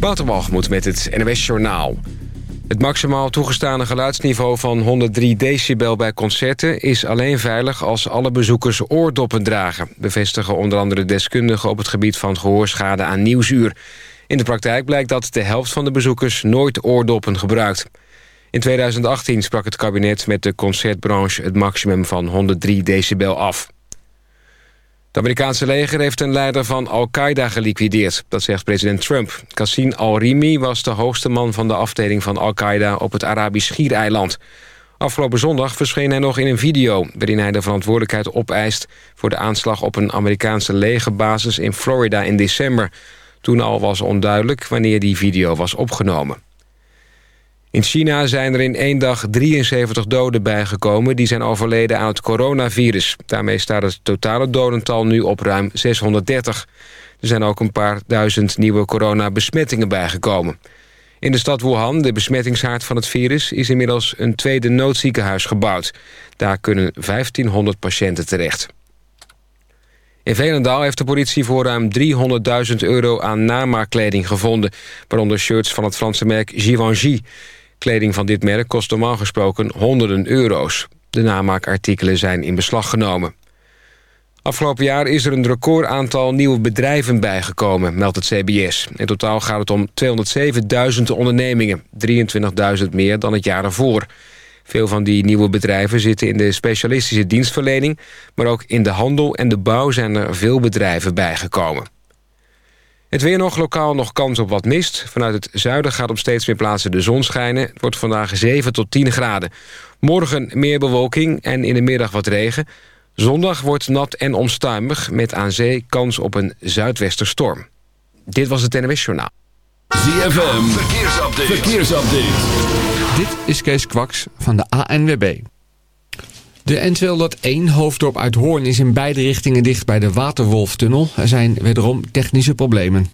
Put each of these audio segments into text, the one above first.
Waterwalgemoed met het NWS Journaal. Het maximaal toegestane geluidsniveau van 103 decibel bij concerten... is alleen veilig als alle bezoekers oordoppen dragen... bevestigen onder andere deskundigen op het gebied van gehoorschade aan Nieuwsuur. In de praktijk blijkt dat de helft van de bezoekers nooit oordoppen gebruikt. In 2018 sprak het kabinet met de concertbranche het maximum van 103 decibel af. Het Amerikaanse leger heeft een leider van Al-Qaeda geliquideerd. Dat zegt president Trump. Qassim al-Rimi was de hoogste man van de afdeling van Al-Qaeda... op het Arabisch Schiereiland. Afgelopen zondag verscheen hij nog in een video... waarin hij de verantwoordelijkheid opeist... voor de aanslag op een Amerikaanse legerbasis in Florida in december. Toen al was onduidelijk wanneer die video was opgenomen. In China zijn er in één dag 73 doden bijgekomen... die zijn overleden aan het coronavirus. Daarmee staat het totale dodental nu op ruim 630. Er zijn ook een paar duizend nieuwe coronabesmettingen bijgekomen. In de stad Wuhan, de besmettingshaard van het virus... is inmiddels een tweede noodziekenhuis gebouwd. Daar kunnen 1500 patiënten terecht. In Velendaal heeft de politie voor ruim 300.000 euro aan namaakkleding gevonden... waaronder shirts van het Franse merk Givenchy... Kleding van dit merk kost normaal gesproken honderden euro's. De namaakartikelen zijn in beslag genomen. Afgelopen jaar is er een record aantal nieuwe bedrijven bijgekomen, meldt het CBS. In totaal gaat het om 207.000 ondernemingen, 23.000 meer dan het jaar ervoor. Veel van die nieuwe bedrijven zitten in de specialistische dienstverlening... maar ook in de handel en de bouw zijn er veel bedrijven bijgekomen. Het weer nog, lokaal nog kans op wat mist. Vanuit het zuiden gaat op steeds meer plaatsen de zon schijnen. Het wordt vandaag 7 tot 10 graden. Morgen meer bewolking en in de middag wat regen. Zondag wordt nat en onstuimig... met aan zee kans op een zuidwesterstorm. Dit was het NWS Journaal. ZFM, verkeersupdate. verkeersupdate. Dit is Kees Kwaks van de ANWB. De N201 hoofddorp uit Hoorn is in beide richtingen dicht bij de Waterwolftunnel. Er zijn wederom technische problemen.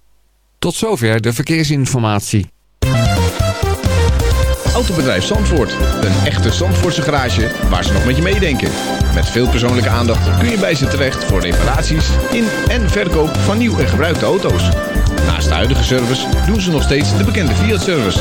Tot zover de verkeersinformatie. Autobedrijf Zandvoort. Een echte Zandvoortse garage waar ze nog met je meedenken. Met veel persoonlijke aandacht kun je bij ze terecht voor reparaties in en verkoop van nieuw en gebruikte auto's. Naast de huidige service doen ze nog steeds de bekende Fiat-service.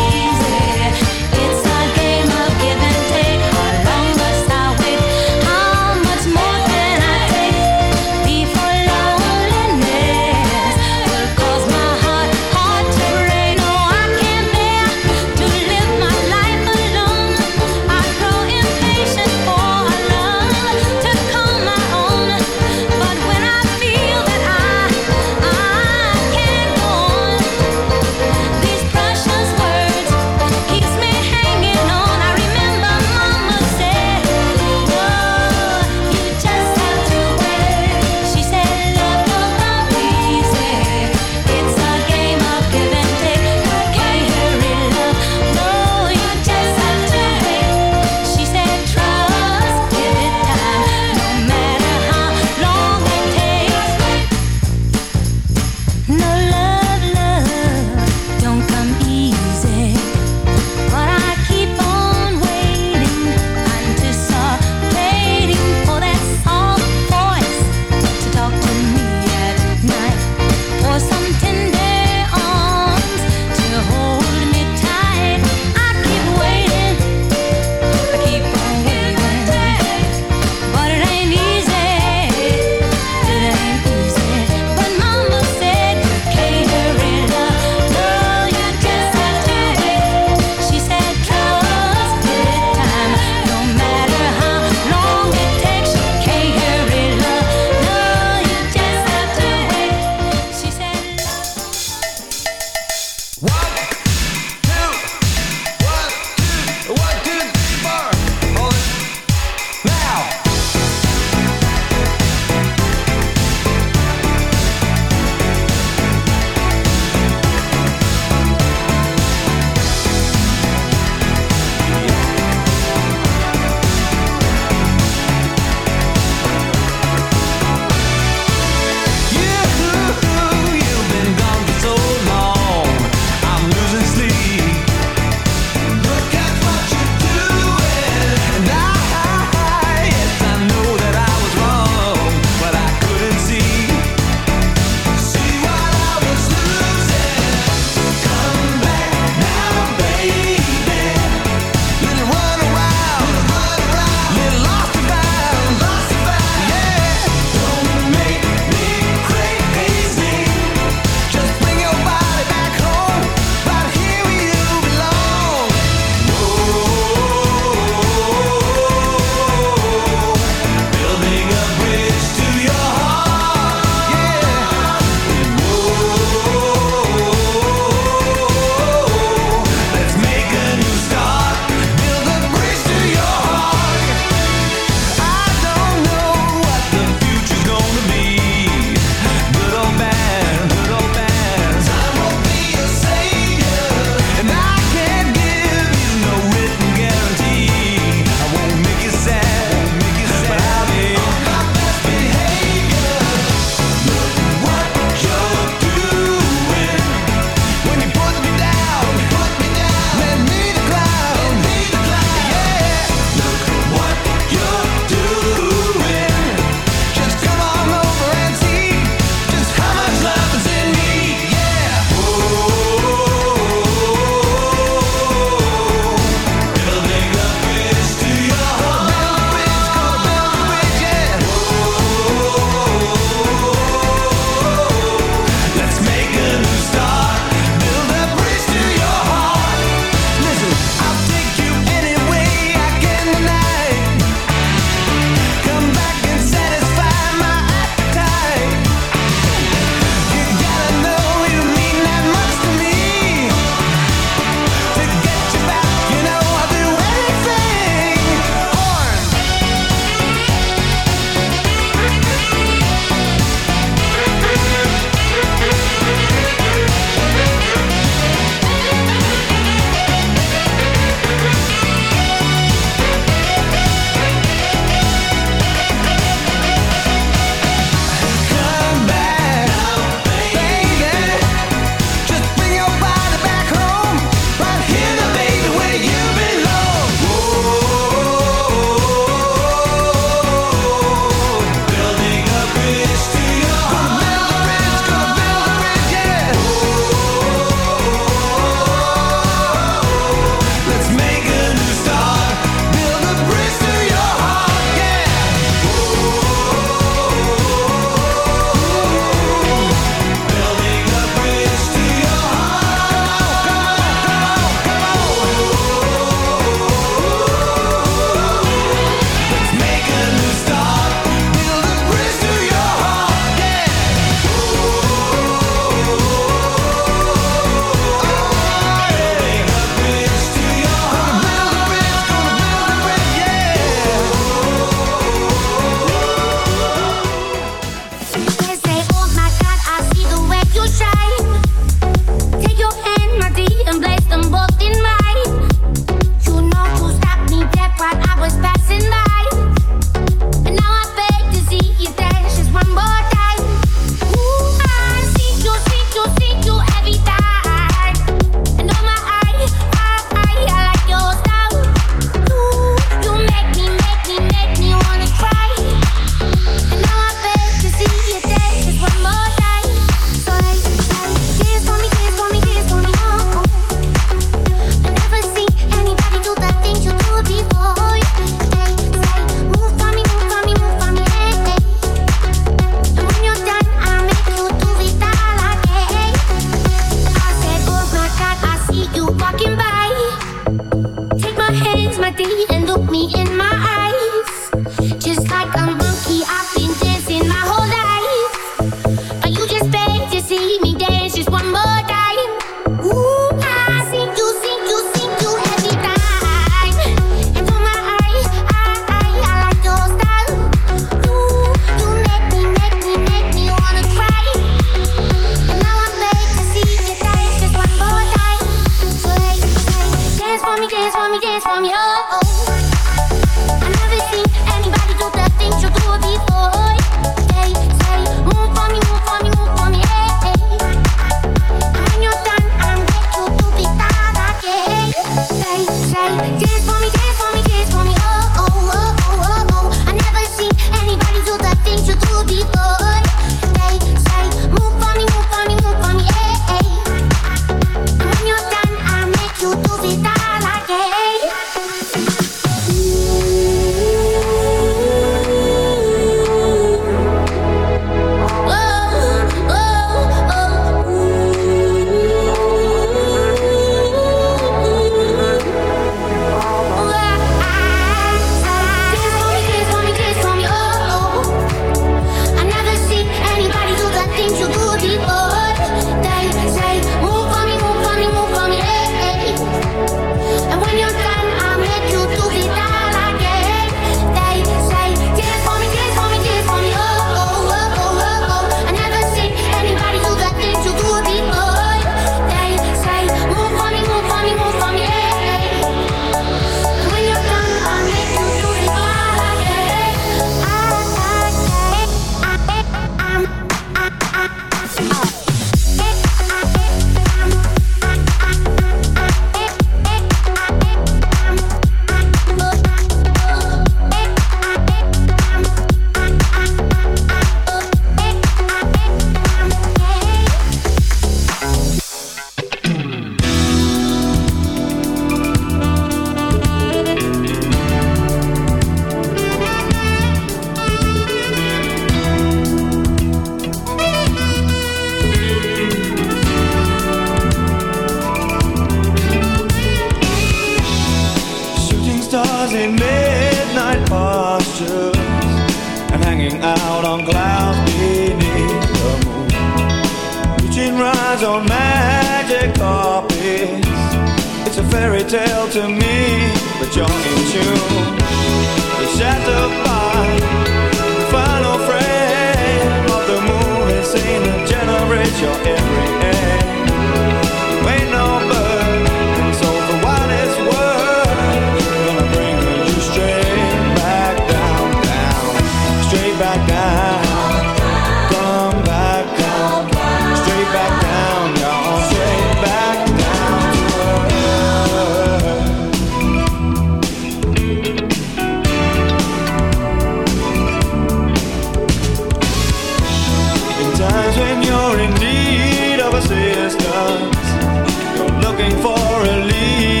for a leave.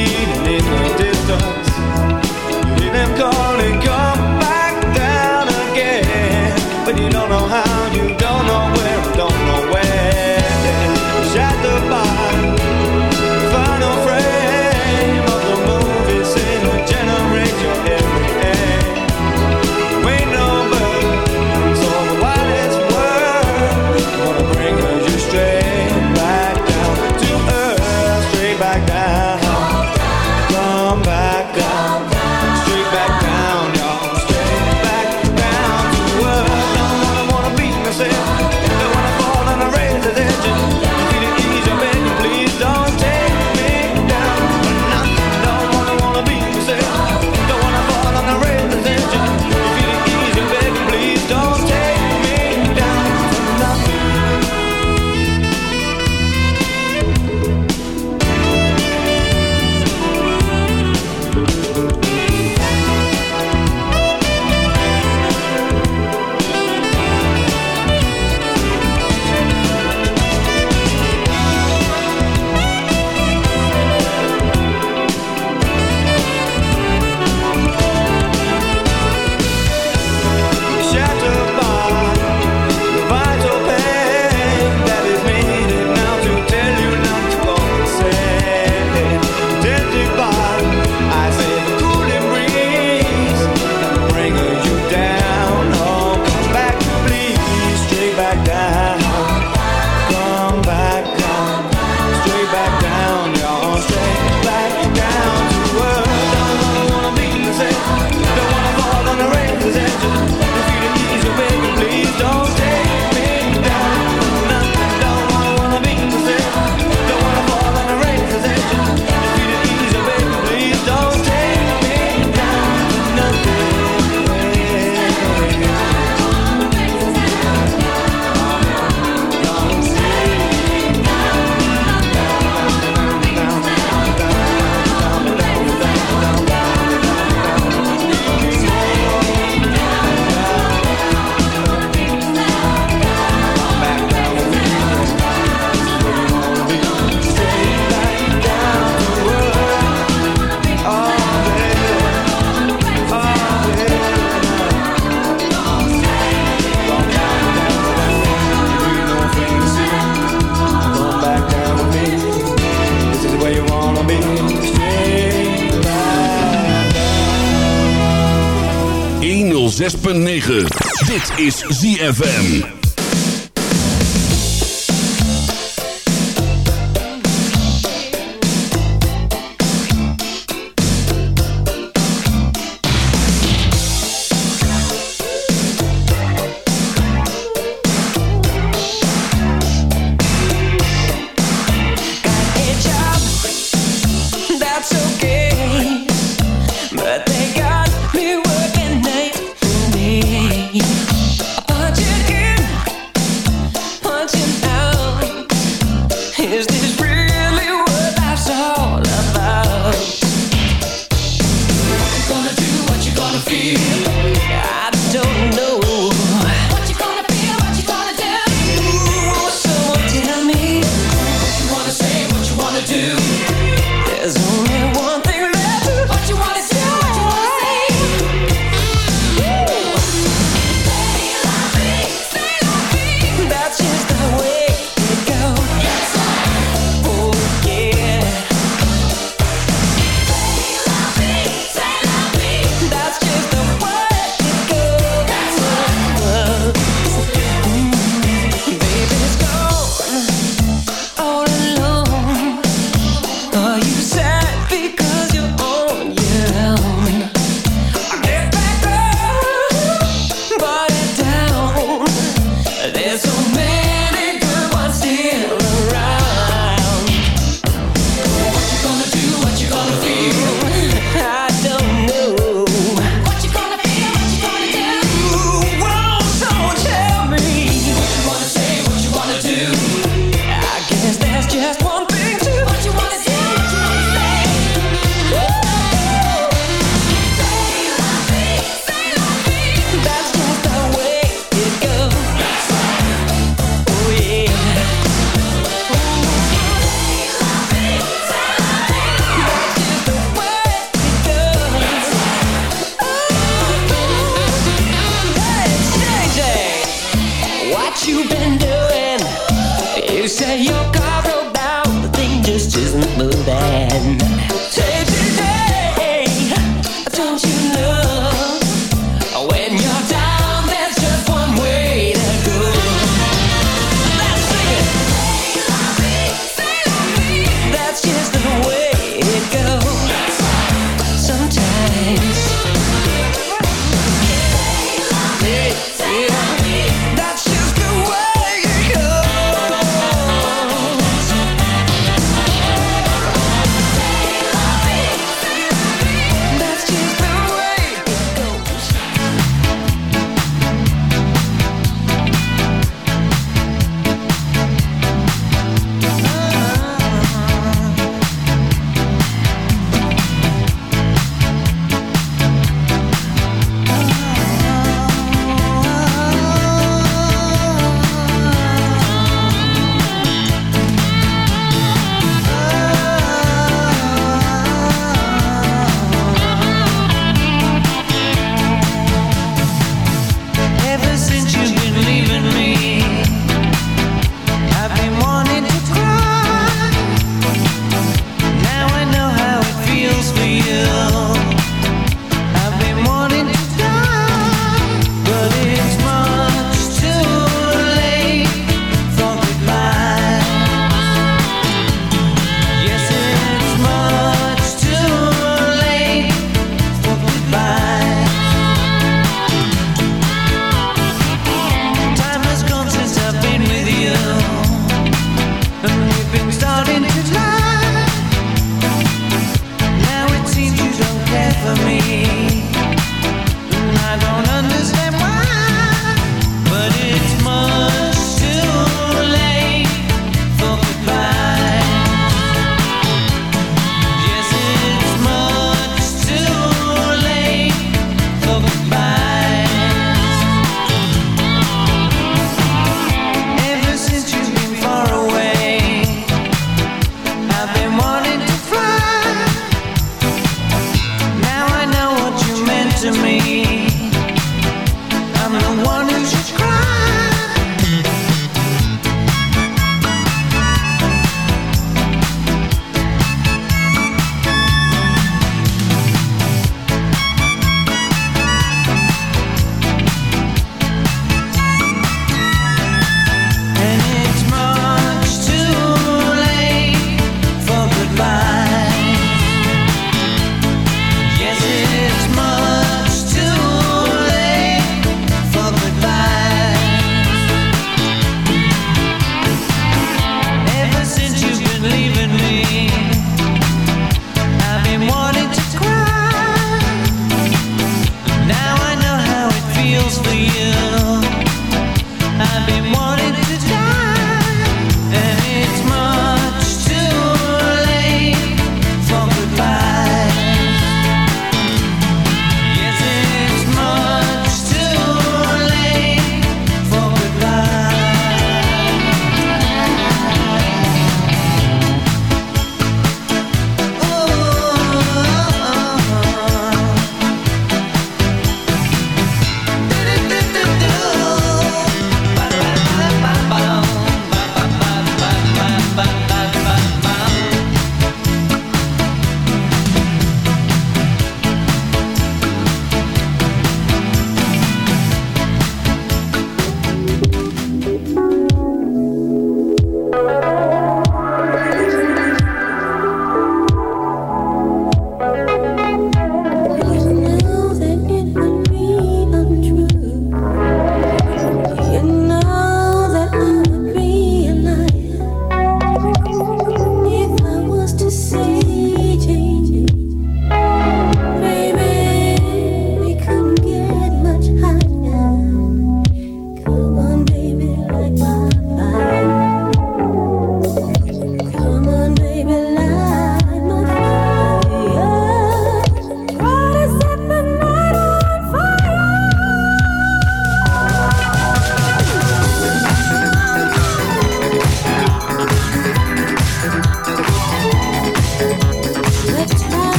Is ZFM.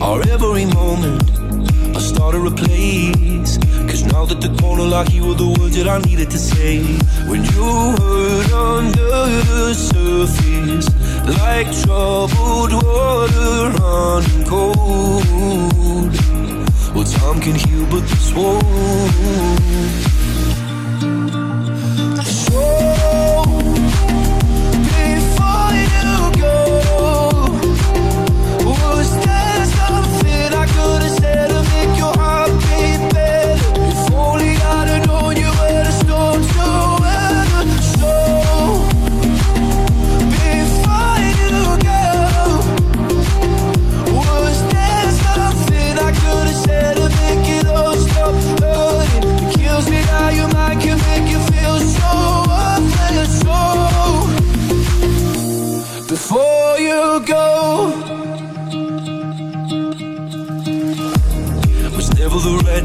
Our every moment, I started a place. Cause now that the corner like you were the words that I needed to say. When you heard under the surface, like troubled water running cold. Well, time can heal, but this won't.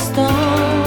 stone.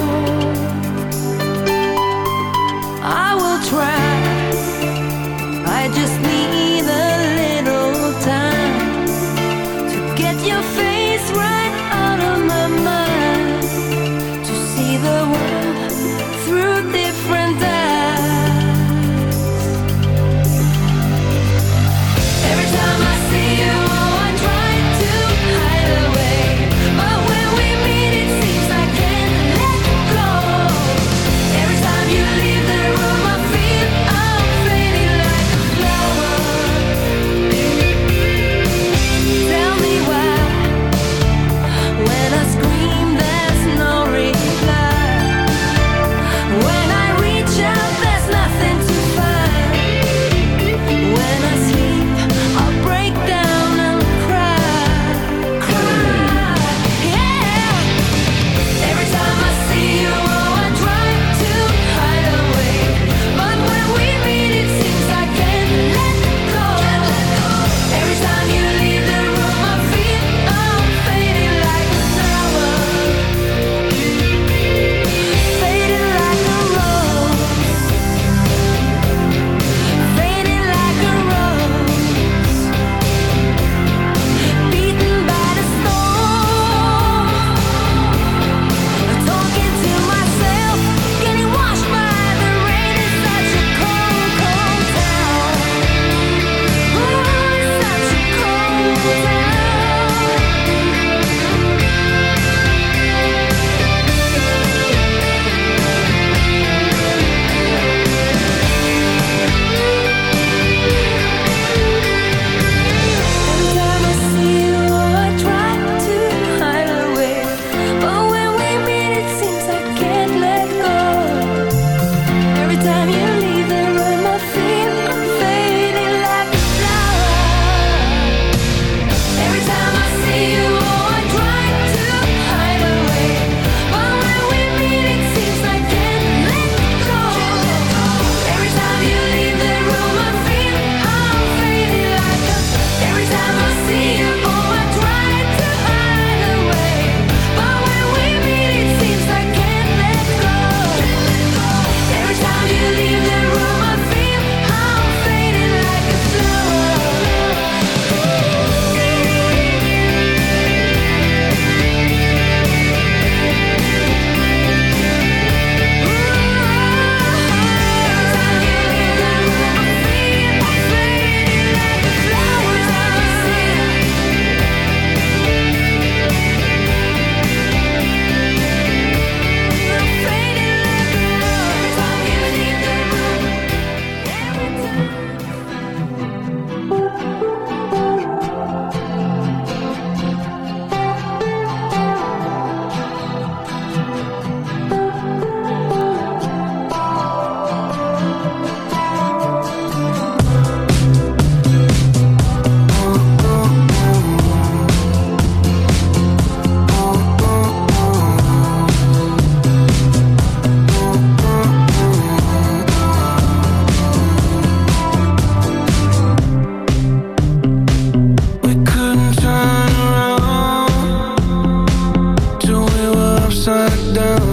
down.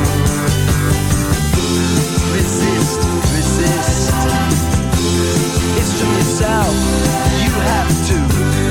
Yourself you have to